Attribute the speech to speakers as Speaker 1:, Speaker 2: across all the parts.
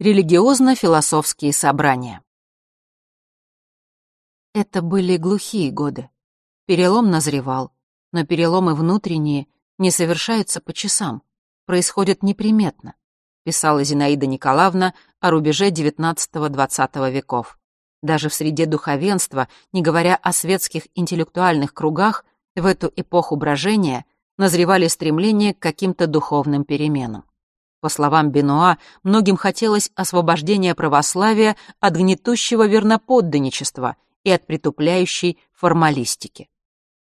Speaker 1: Религиозно-философские собрания. Это были глухие годы. Перелом назревал, но переломы внутренние не совершаются по часам, происходят неприметно, писала Зинаида Николаевна о рубеже XIX-XX веков. Даже в среде духовенства, не говоря о светских интеллектуальных кругах, в эту эпоху брожения назревали стремления к каким-то духовным переменам. По словам Бенуа, многим хотелось освобождения православия от гнетущего верноподданничества и от притупляющей формалистики.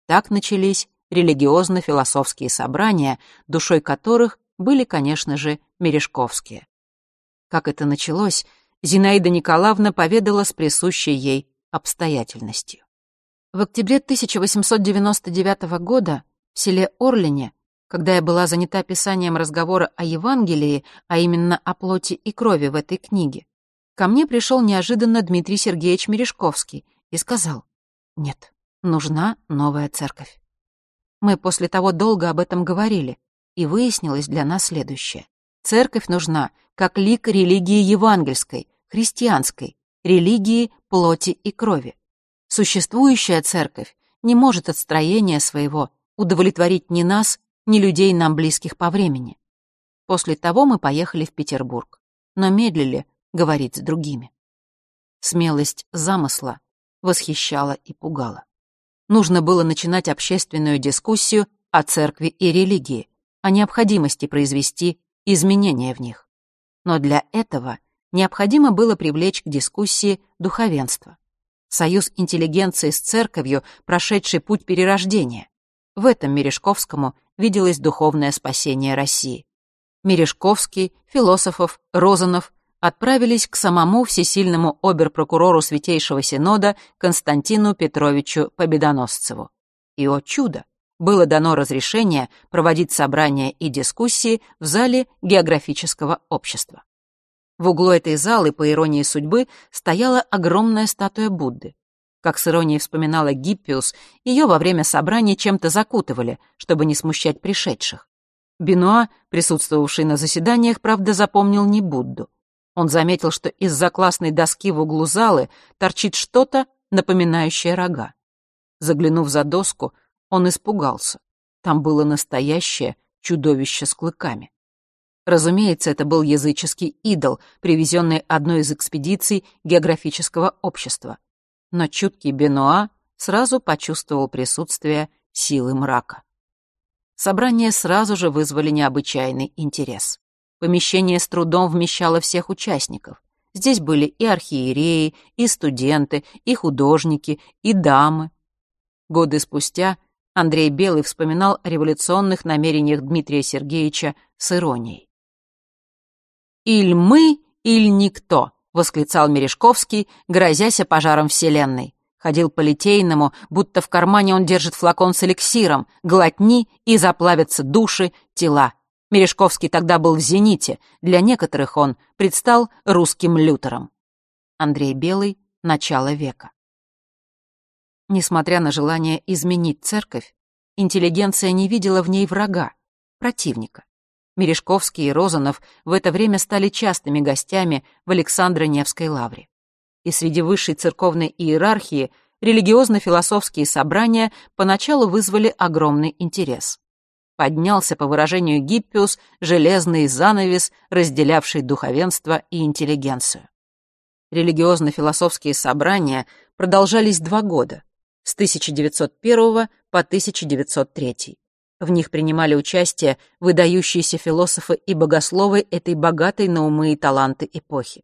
Speaker 1: Так начались религиозно-философские собрания, душой которых были, конечно же, мережковские. Как это началось, Зинаида Николаевна поведала с присущей ей обстоятельностью. В октябре 1899 года в селе Орлине когда я была занята писанием разговора о Евангелии, а именно о плоти и крови в этой книге, ко мне пришел неожиданно Дмитрий Сергеевич Мережковский и сказал, «Нет, нужна новая церковь». Мы после того долго об этом говорили, и выяснилось для нас следующее. Церковь нужна как лик религии евангельской, христианской, религии плоти и крови. Существующая церковь не может от строения своего удовлетворить ни нас, ни людей нам близких по времени. После того мы поехали в Петербург, но медлили говорить с другими. Смелость замысла восхищала и пугала. Нужно было начинать общественную дискуссию о церкви и религии, о необходимости произвести изменения в них. Но для этого необходимо было привлечь к дискуссии духовенство. Союз интеллигенции с церковью, прошедший путь перерождения. В этом Мережковскому виделось духовное спасение России. Мережковский, Философов, Розанов отправились к самому всесильному оберпрокурору Святейшего Синода Константину Петровичу Победоносцеву. И, о чудо, было дано разрешение проводить собрания и дискуссии в зале географического общества. В углу этой залы, по иронии судьбы, стояла огромная статуя Будды. Как с иронией вспоминала Гиппиус, ее во время собрания чем-то закутывали, чтобы не смущать пришедших. Бенуа, присутствовавший на заседаниях, правда, запомнил не Будду. Он заметил, что из-за классной доски в углу залы торчит что-то, напоминающее рога. Заглянув за доску, он испугался. Там было настоящее чудовище с клыками. Разумеется, это был языческий идол, привезенный одной из экспедиций географического общества но чуткий Бенуа сразу почувствовал присутствие силы мрака. Собрание сразу же вызвали необычайный интерес. Помещение с трудом вмещало всех участников. Здесь были и архиереи, и студенты, и художники, и дамы. Годы спустя Андрей Белый вспоминал о революционных намерениях Дмитрия Сергеевича с иронией. «Иль мы, иль никто», восклицал Мережковский, грозяся пожаром Вселенной. Ходил по литейному, будто в кармане он держит флакон с эликсиром. Глотни, и заплавятся души, тела. Мережковский тогда был в «Зените», для некоторых он предстал русским лютером. Андрей Белый, начало века. Несмотря на желание изменить церковь, интеллигенция не видела в ней врага, противника. Мережковский и Розанов в это время стали частыми гостями в Александро-Невской лавре. И среди высшей церковной иерархии религиозно-философские собрания поначалу вызвали огромный интерес. Поднялся, по выражению Гиппиус, железный занавес, разделявший духовенство и интеллигенцию. Религиозно-философские собрания продолжались два года, с 1901 по 1903. В них принимали участие выдающиеся философы и богословы этой богатой на умы и таланты эпохи.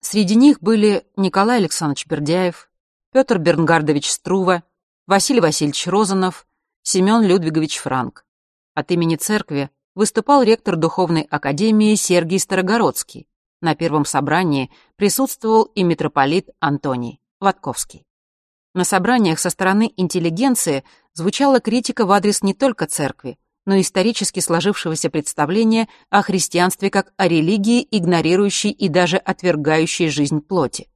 Speaker 1: Среди них были Николай Александрович Бердяев, Петр Бернгардович Струва, Василий Васильевич Розанов, Семен Людвигович Франк. От имени церкви выступал ректор Духовной Академии Сергий Старогородский. На первом собрании присутствовал и митрополит Антоний Ватковский. На собраниях со стороны интеллигенции звучала критика в адрес не только церкви, но и исторически сложившегося представления о христианстве как о религии, игнорирующей и даже отвергающей жизнь плоти.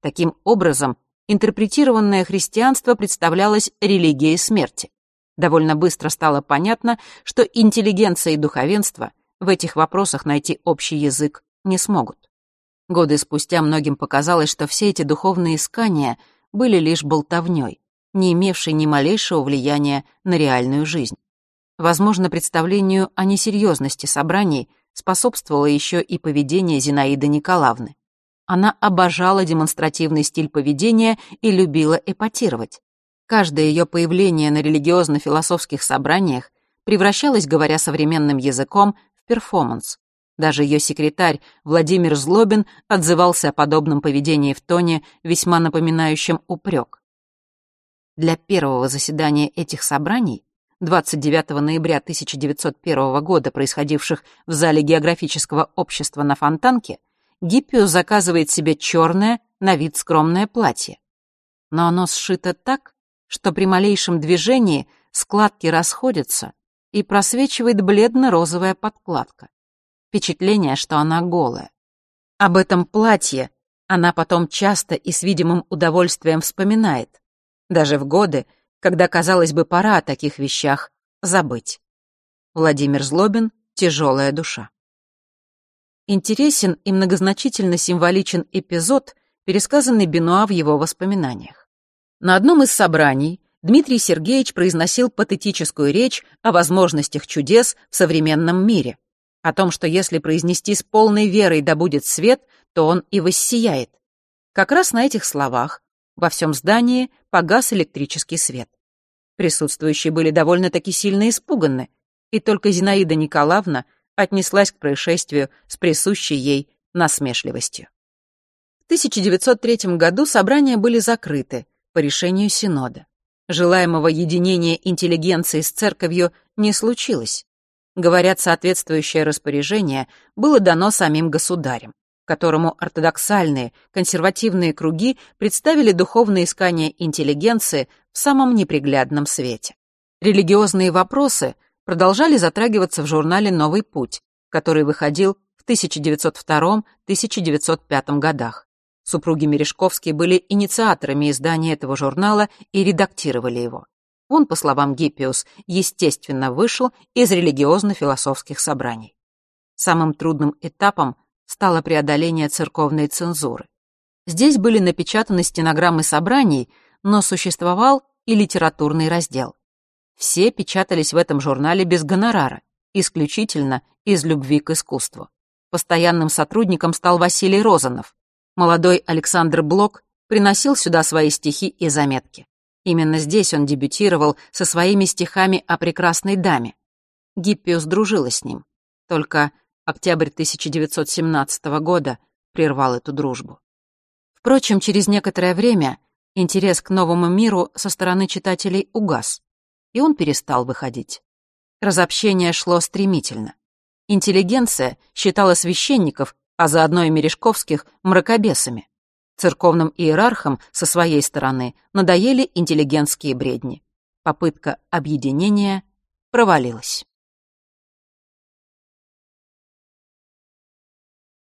Speaker 1: Таким образом, интерпретированное христианство представлялось религией смерти. Довольно быстро стало понятно, что интеллигенция и духовенство в этих вопросах найти общий язык не смогут. Годы спустя многим показалось, что все эти духовные искания были лишь болтовнёй, не имевшей ни малейшего влияния на реальную жизнь. Возможно, представлению о несерьезности собраний способствовало еще и поведение Зинаиды Николаевны. Она обожала демонстративный стиль поведения и любила эпатировать. Каждое ее появление на религиозно-философских собраниях превращалось, говоря современным языком, в перформанс. Даже ее секретарь Владимир Злобин отзывался о подобном поведении в тоне, весьма напоминающем упрек. Для первого заседания этих собраний 29 ноября 1901 года, происходивших в зале географического общества на Фонтанке, Гиппиус заказывает себе черное, на вид скромное платье. Но оно сшито так, что при малейшем движении складки расходятся и просвечивает бледно-розовая подкладка. Впечатление, что она голая. Об этом платье она потом часто и с видимым удовольствием вспоминает, даже в годы, когда, казалось бы, пора о таких вещах забыть. Владимир Злобин «Тяжелая душа». Интересен и многозначительно символичен эпизод, пересказанный Бенуа в его воспоминаниях. На одном из собраний Дмитрий Сергеевич произносил патетическую речь о возможностях чудес в современном мире, о том, что если произнести с полной верой «да будет свет», то он и воссияет. Как раз на этих словах во всем здании погас электрический свет. Присутствующие были довольно-таки сильно испуганы, и только Зинаида Николаевна отнеслась к происшествию с присущей ей насмешливостью. В 1903 году собрания были закрыты по решению Синода. Желаемого единения интеллигенции с церковью не случилось. Говорят, соответствующее распоряжение было дано самим государем, которому ортодоксальные, консервативные круги представили духовные искания интеллигенции в самом неприглядном свете. Религиозные вопросы продолжали затрагиваться в журнале «Новый путь», который выходил в 1902-1905 годах. Супруги Мережковские были инициаторами издания этого журнала и редактировали его. Он, по словам Гиппиус, естественно вышел из религиозно-философских собраний. Самым трудным этапом стало преодоление церковной цензуры. Здесь были напечатаны стенограммы собраний, но существовал и литературный раздел. Все печатались в этом журнале без гонорара, исключительно из любви к искусству. Постоянным сотрудником стал Василий Розанов. Молодой Александр Блок приносил сюда свои стихи и заметки. Именно здесь он дебютировал со своими стихами о прекрасной даме. Гиппиус дружила с ним. Только октябрь 1917 года прервал эту дружбу. Впрочем, через некоторое время интерес к новому миру со стороны читателей угас, и он перестал выходить. Разобщение шло стремительно. Интеллигенция считала священников, а заодно и Мережковских, мракобесами. Церковным иерархам со своей стороны надоели интеллигентские бредни. Попытка объединения провалилась.